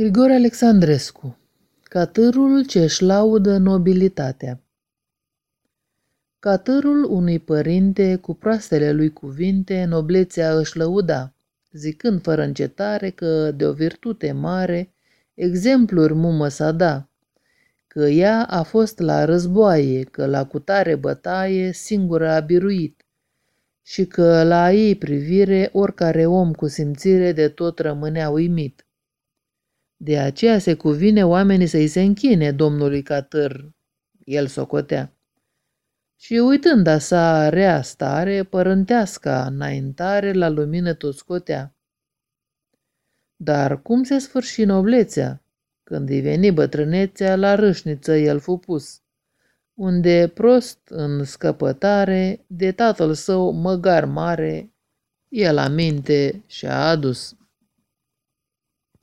Grigore Alexandrescu Catârul ce își laudă nobilitatea Catârul unui părinte cu proastele lui cuvinte noblețea își lăuda, zicând fără încetare că de o virtute mare exempluri mumă s-a da, că ea a fost la războaie, că la cutare bătaie singură a biruit și că la ei privire oricare om cu simțire de tot rămânea uimit. De aceea se cuvine oamenii să-i se închine domnului Catâr, el socotea. Și uitând a sa rea stare, părânteasca înaintare la lumină tot scotea. Dar cum se sfârși noblețea? Când îi veni bătrânețea, la râșniță el fu pus, unde prost în scăpătare de tatăl său măgar mare, el aminte și-a adus.